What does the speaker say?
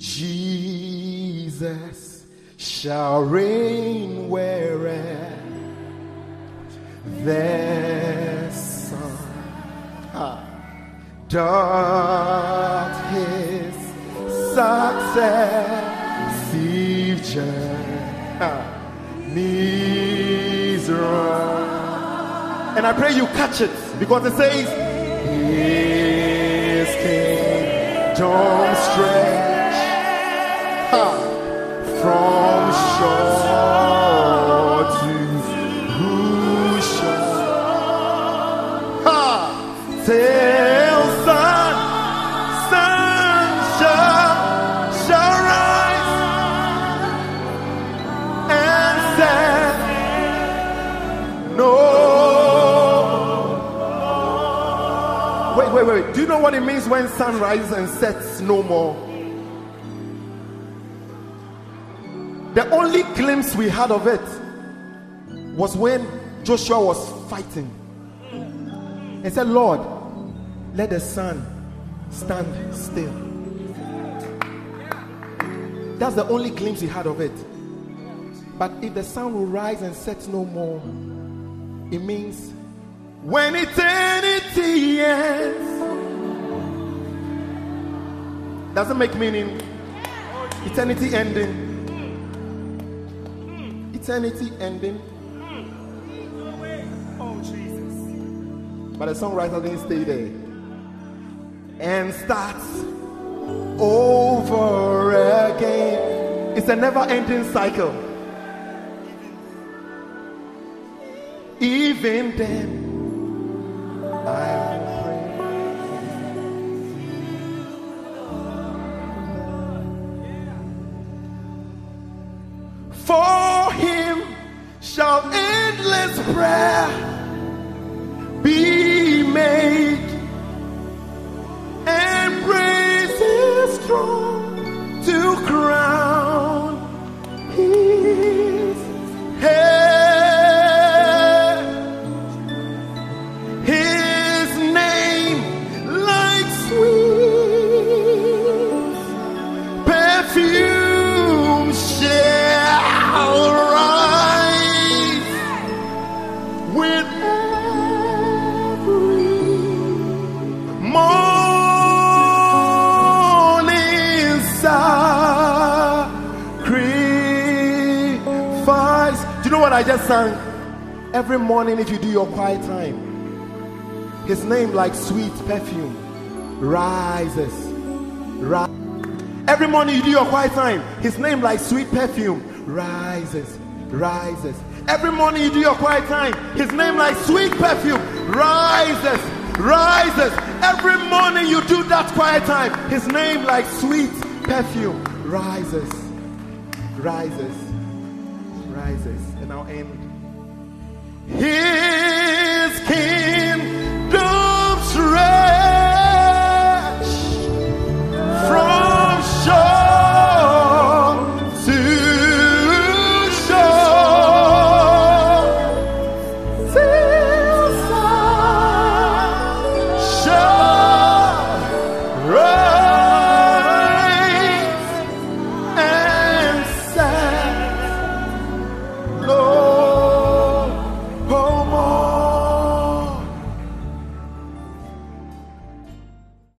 Jesus shall reign wherever the sun doth his successive journeys. And I pray you catch it because it says, His kingdom stretch ha, from shore to shore. Ha, till sun, sun shall, shall rise and set no. Wait, wait, wait. Do you know what it means when sun rises and sets no more? The only glimpse we had of it was when Joshua was fighting. He said, Lord, let the sun stand still. That's the only glimpse he had of it. But if the sun will rise and set no more, it means when eternity ends. Doesn't make meaning. Eternity ending. Eternity ending. Oh, Jesus. But the songwriter didn't stay there. And starts over again. It's a never ending cycle. Even then, I will pray. For shall endless prayer. Be made what I just sang? Every morning, if you do your quiet time, His name, like sweet perfume, rises. Ri- Every morning, you do your quiet time, His name, like sweet perfume, rises, rises. Every morning, you do your quiet time, His name, like sweet perfume, rises, rises. Every morning, you do that quiet time, His name, like sweet perfume, rises, rises, rises. I'll end. His king